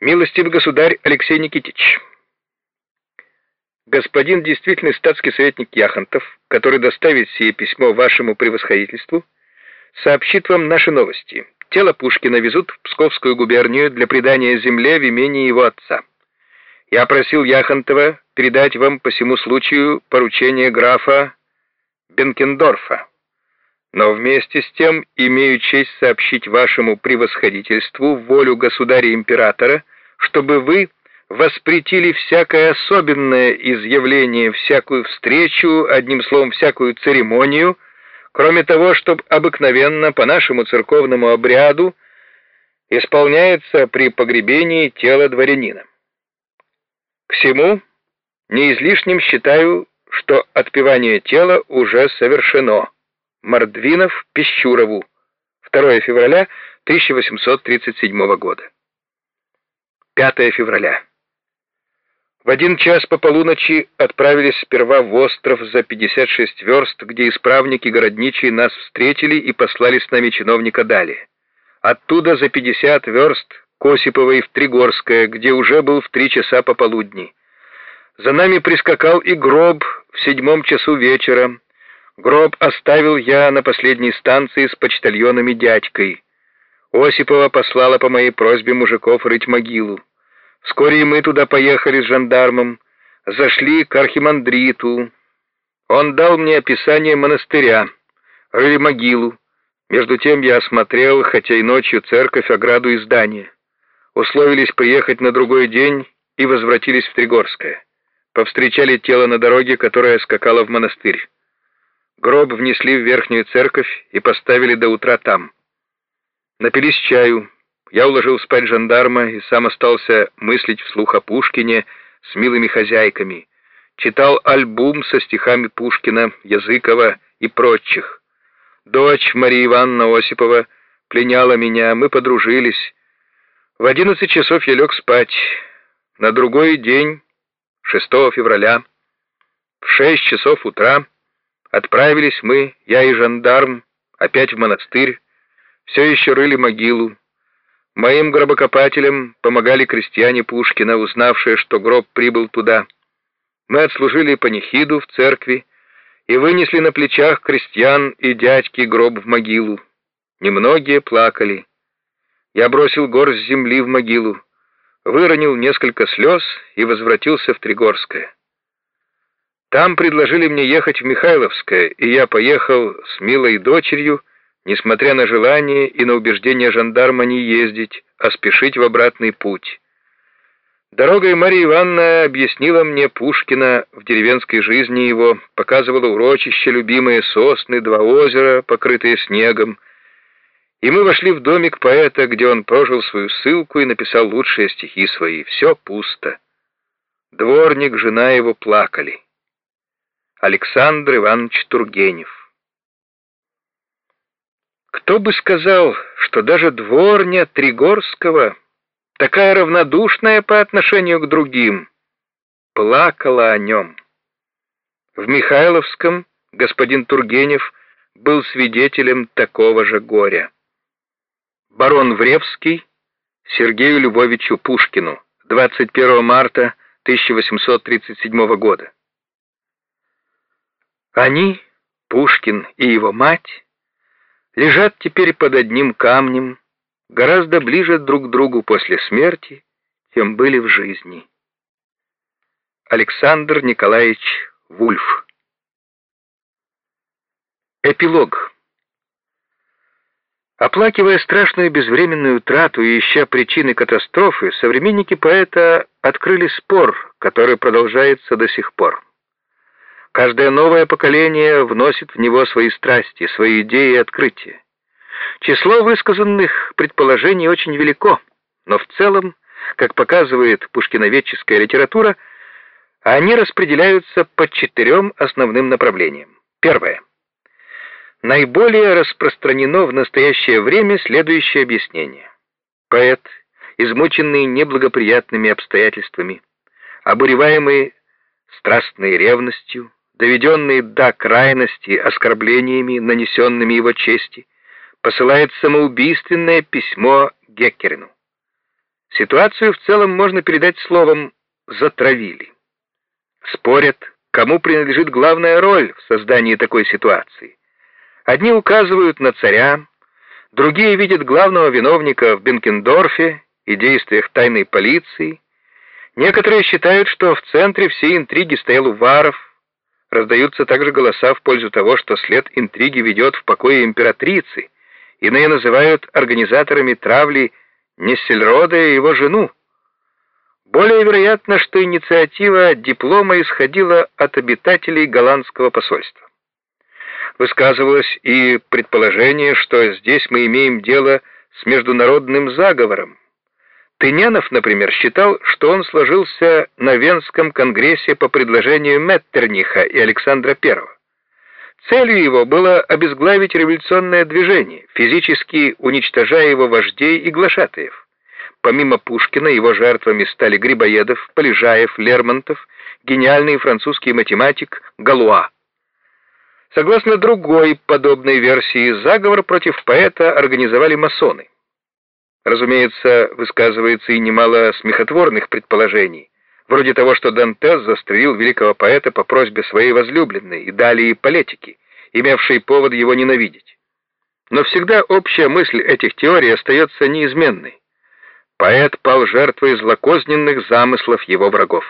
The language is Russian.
Милостивый государь Алексей Никитич, господин действительный статский советник Яхонтов, который доставит сие письмо вашему превосходительству, сообщит вам наши новости. Тело Пушкина везут в Псковскую губернию для предания земле в имении его отца. Я просил Яхонтова передать вам по всему случаю поручение графа Бенкендорфа. Но вместе с тем имею честь сообщить вашему превосходительству волю государя-императора, чтобы вы воспретили всякое особенное изъявление, всякую встречу, одним словом, всякую церемонию, кроме того, чтобы обыкновенно по нашему церковному обряду исполняется при погребении тела дворянина. К всему не излишним считаю, что отпевание тела уже совершено. Мордвинов Пещурову. 2 февраля 1837 года. 5 февраля. В один час по полуночи отправились сперва в остров за 56 верст, где исправники городничие нас встретили и послали с нами чиновника далее. Оттуда за 50 верст к Осиповой в Тригорское, где уже был в три часа пополудни. За нами прискакал и гроб в седьмом часу вечера. Гроб оставил я на последней станции с почтальонами дядькой. Осипова послала по моей просьбе мужиков рыть могилу. Вскоре и мы туда поехали с жандармом, зашли к архимандриту. Он дал мне описание монастыря, рыли могилу. Между тем я осмотрел, хотя и ночью, церковь, ограду и здание. Условились приехать на другой день и возвратились в Тригорское повстречали тело на дороге, которая скакала в монастырь. Гроб внесли в верхнюю церковь и поставили до утра там. Напились чаю. Я уложил спать жандарма и сам остался мыслить вслух о Пушкине с милыми хозяйками. Читал альбом со стихами Пушкина, Языкова и прочих. Дочь Мария Ивановна Осипова пленяла меня, мы подружились. В одиннадцать часов я лег спать. На другой день 6 февраля в 6 часов утра отправились мы, я и жандарм, опять в монастырь, все еще рыли могилу. Моим гробокопателям помогали крестьяне Пушкина, узнавшие, что гроб прибыл туда. Мы отслужили панихиду в церкви и вынесли на плечах крестьян и дядьки гроб в могилу. Немногие плакали. Я бросил горсть земли в могилу выронил несколько слез и возвратился в Тригорское. Там предложили мне ехать в Михайловское, и я поехал с милой дочерью, несмотря на желание и на убеждение жандарма не ездить, а спешить в обратный путь. Дорогой Мария Ивановна объяснила мне Пушкина в деревенской жизни его, показывала урочище, любимые сосны, два озера, покрытые снегом, и мы вошли в домик поэта, где он прожил свою ссылку и написал лучшие стихи свои. Все пусто. Дворник, жена его плакали. Александр Иванович Тургенев. Кто бы сказал, что даже дворня Тригорского, такая равнодушная по отношению к другим, плакала о нем. В Михайловском господин Тургенев был свидетелем такого же горя барон Вревский Сергею Львовичу Пушкину 21 марта 1837 года. Они, Пушкин и его мать, лежат теперь под одним камнем, гораздо ближе друг к другу после смерти, чем были в жизни. Александр Николаевич Вульф Эпилог Оплакивая страшную безвременную утрату и ища причины катастрофы, современники поэта открыли спор, который продолжается до сих пор. Каждое новое поколение вносит в него свои страсти, свои идеи и открытия. Число высказанных предположений очень велико, но в целом, как показывает пушкиноведческая литература, они распределяются по четырем основным направлениям. Первое. Наиболее распространено в настоящее время следующее объяснение. Поэт, измученный неблагоприятными обстоятельствами, обуреваемый страстной ревностью, доведенный до крайности оскорблениями, нанесенными его чести, посылает самоубийственное письмо Геккерину. Ситуацию в целом можно передать словом «затравили». Спорят, кому принадлежит главная роль в создании такой ситуации. Одни указывают на царя, другие видят главного виновника в Бенкендорфе и действиях тайной полиции. Некоторые считают, что в центре всей интриги стоял Уваров. Раздаются также голоса в пользу того, что след интриги ведет в покое императрицы. Иные называют организаторами травли Нессельрода и его жену. Более вероятно, что инициатива диплома исходила от обитателей голландского посольства. Высказывалось и предположение, что здесь мы имеем дело с международным заговором. Тынянов, например, считал, что он сложился на Венском конгрессе по предложению Меттерниха и Александра I. Целью его было обезглавить революционное движение, физически уничтожая его вождей и глашатаев. Помимо Пушкина, его жертвами стали Грибоедов, Полежаев, Лермонтов, гениальный французский математик Галуа. Согласно другой подобной версии, заговор против поэта организовали масоны. Разумеется, высказывается и немало смехотворных предположений, вроде того, что Дантес застрелил великого поэта по просьбе своей возлюбленной и далее политики, имевшей повод его ненавидеть. Но всегда общая мысль этих теорий остается неизменной. Поэт пал жертвой злокозненных замыслов его врагов.